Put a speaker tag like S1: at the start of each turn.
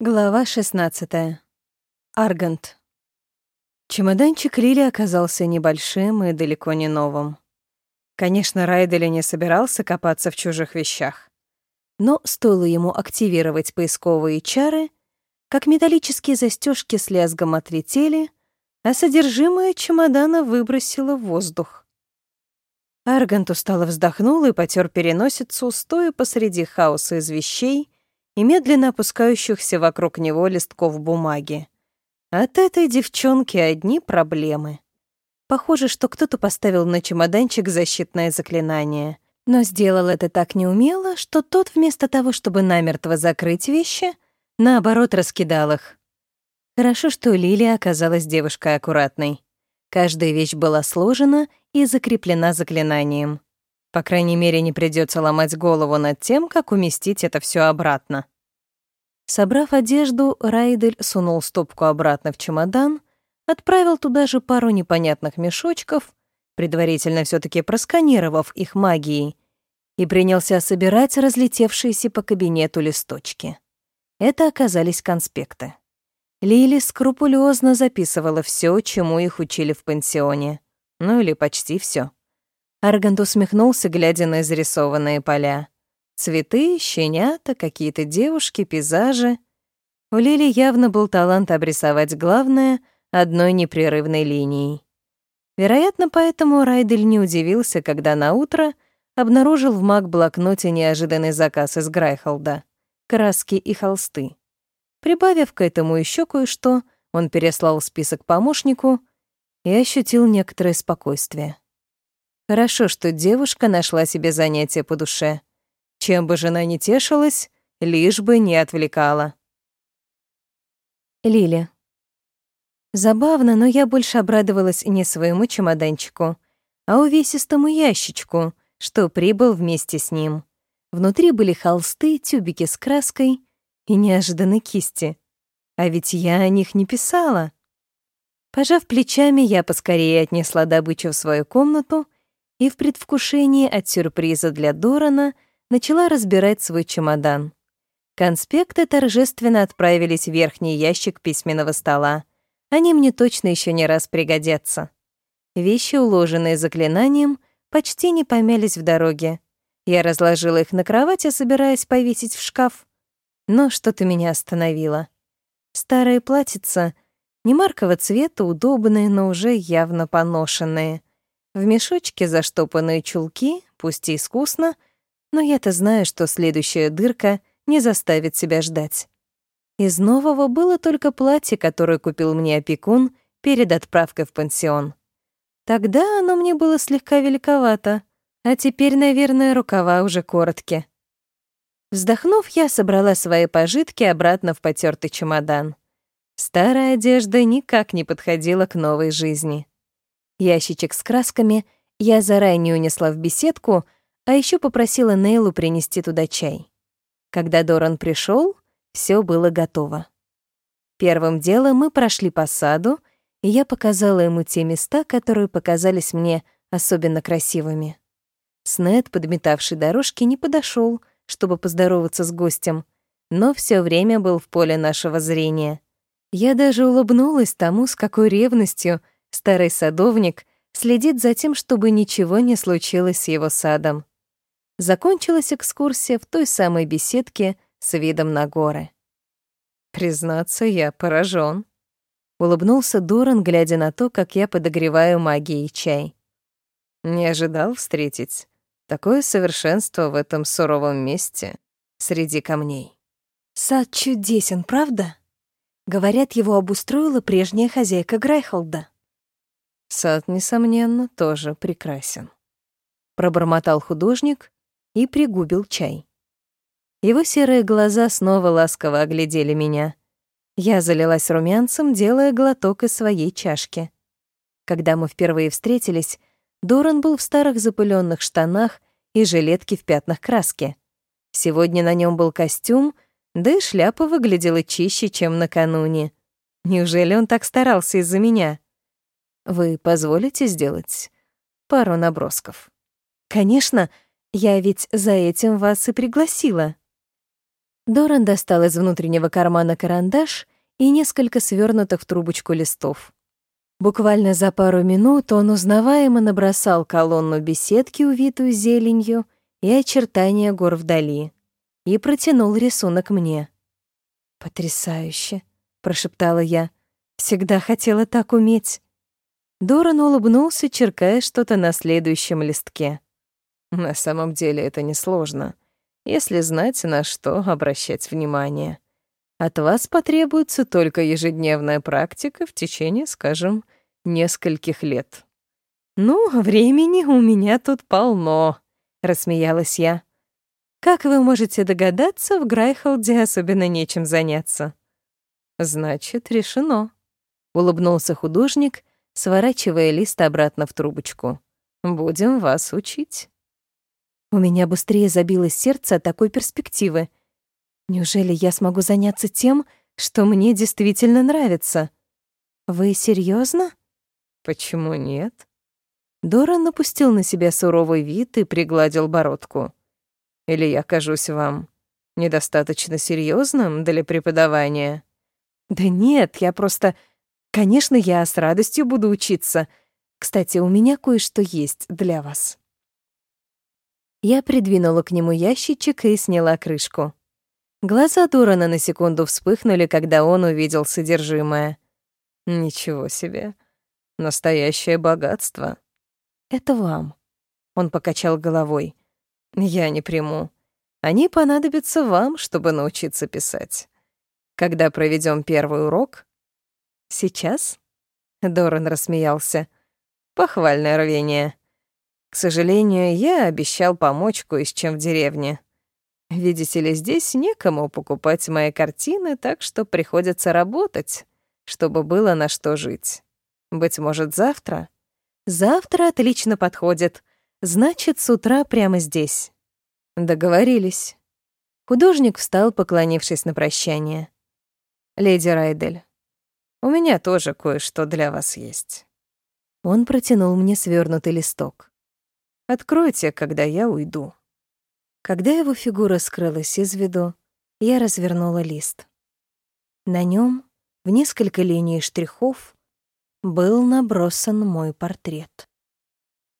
S1: Глава 16. Аргант. Чемоданчик Лили оказался небольшим и далеко не новым. Конечно, Райдели не собирался копаться в чужих вещах. Но стоило ему активировать поисковые чары, как металлические застежки с лязгом отлетели, а содержимое чемодана выбросило в воздух. Аргант устало вздохнул и потер переносицу, стоя посреди хаоса из вещей — и медленно опускающихся вокруг него листков бумаги. От этой девчонки одни проблемы. Похоже, что кто-то поставил на чемоданчик защитное заклинание, но сделал это так неумело, что тот вместо того, чтобы намертво закрыть вещи, наоборот раскидал их. Хорошо, что Лилия оказалась девушкой аккуратной. Каждая вещь была сложена и закреплена заклинанием. По крайней мере, не придется ломать голову над тем, как уместить это все обратно. Собрав одежду, Райдель сунул стопку обратно в чемодан, отправил туда же пару непонятных мешочков, предварительно все таки просканировав их магией, и принялся собирать разлетевшиеся по кабинету листочки. Это оказались конспекты. Лили скрупулезно записывала все, чему их учили в пансионе. Ну или почти все. Аргант усмехнулся, глядя на изрисованные поля. Цветы, щенята, какие-то девушки, пейзажи. У Лили явно был талант обрисовать главное одной непрерывной линией. Вероятно, поэтому Райдель не удивился, когда на утро обнаружил в маг-блокноте неожиданный заказ из Грайхолда — краски и холсты. Прибавив к этому еще кое-что, он переслал список помощнику и ощутил некоторое спокойствие. Хорошо, что девушка нашла себе занятие по душе. Чем бы жена не тешилась, лишь бы не отвлекала. Лиля. Забавно, но я больше обрадовалась не своему чемоданчику, а увесистому ящичку, что прибыл вместе с ним. Внутри были холсты, тюбики с краской и неожиданно кисти. А ведь я о них не писала. Пожав плечами, я поскорее отнесла добычу в свою комнату и в предвкушении от сюрприза для Дорана начала разбирать свой чемодан. Конспекты торжественно отправились в верхний ящик письменного стола. Они мне точно еще не раз пригодятся. Вещи, уложенные заклинанием, почти не помялись в дороге. Я разложила их на кровати, собираясь повесить в шкаф. Но что-то меня остановило. Старые платьица, не маркового цвета, удобные, но уже явно поношенные — в мешочке заштопанные чулки, пусть и искусно, но я-то знаю, что следующая дырка не заставит себя ждать. Из нового было только платье, которое купил мне опекун перед отправкой в пансион. Тогда оно мне было слегка великовато, а теперь, наверное, рукава уже короткие. Вздохнув, я собрала свои пожитки обратно в потертый чемодан. Старая одежда никак не подходила к новой жизни. Ящичек с красками я заранее унесла в беседку, а еще попросила Нейлу принести туда чай. Когда Доран пришел, все было готово. Первым делом мы прошли по саду, и я показала ему те места, которые показались мне особенно красивыми. Снед, подметавший дорожки, не подошел, чтобы поздороваться с гостем, но все время был в поле нашего зрения. Я даже улыбнулась тому, с какой ревностью — Старый садовник следит за тем, чтобы ничего не случилось с его садом. Закончилась экскурсия в той самой беседке с видом на горы. Признаться, я поражен. Улыбнулся Доран, глядя на то, как я подогреваю магией чай. Не ожидал встретить такое совершенство в этом суровом месте среди камней. Сад чудесен, правда? Говорят, его обустроила прежняя хозяйка Грайхолда. Сад, несомненно, тоже прекрасен. Пробормотал художник и пригубил чай. Его серые глаза снова ласково оглядели меня. Я залилась румянцем, делая глоток из своей чашки. Когда мы впервые встретились, Доран был в старых запыленных штанах и жилетке в пятнах краски. Сегодня на нем был костюм, да и шляпа выглядела чище, чем накануне. Неужели он так старался из-за меня? Вы позволите сделать пару набросков? Конечно, я ведь за этим вас и пригласила. Доран достал из внутреннего кармана карандаш и несколько свернутых в трубочку листов. Буквально за пару минут он узнаваемо набросал колонну беседки, увитую зеленью, и очертания гор вдали, и протянул рисунок мне. «Потрясающе!» — прошептала я. «Всегда хотела так уметь». Доран улыбнулся, черкая что-то на следующем листке.
S2: «На самом деле это несложно, если знать, на что обращать внимание. От вас потребуется только ежедневная практика в течение, скажем, нескольких лет».
S1: «Ну, времени у меня тут полно», — рассмеялась я. «Как вы можете догадаться, в Грайхолде особенно нечем заняться».
S2: «Значит, решено», — улыбнулся художник, сворачивая лист обратно в трубочку. «Будем вас учить».
S1: У меня быстрее забилось сердце от такой перспективы. Неужели я смогу заняться тем, что мне действительно нравится? Вы серьезно?
S2: Почему нет?
S1: Дора напустил на себя суровый вид и пригладил бородку.
S2: Или я кажусь вам недостаточно серьезным для преподавания?
S1: Да нет, я просто... Конечно, я с радостью буду учиться. Кстати, у меня кое-что есть для вас. Я придвинула к нему ящичек и сняла крышку. Глаза Дорана на секунду вспыхнули, когда он увидел содержимое.
S2: Ничего себе. Настоящее богатство.
S1: Это вам. Он покачал головой.
S2: Я не приму. Они понадобятся вам, чтобы научиться писать. Когда проведем первый урок?
S1: Сейчас?
S2: Доран рассмеялся. Похвальное рвение. К сожалению, я обещал помочь кое с чем в деревне. Видите ли, здесь некому покупать мои картины, так что приходится работать, чтобы было на что жить. Быть может, завтра?
S1: Завтра отлично подходит. Значит, с утра прямо здесь.
S2: Договорились. Художник встал, поклонившись на прощание. «Леди Райдель, у меня тоже кое-что для вас есть».
S1: Он протянул мне свернутый листок.
S2: Откройте, когда я уйду».
S1: Когда его фигура скрылась из виду, я развернула лист. На нем, в несколько линий штрихов, был набросан мой портрет.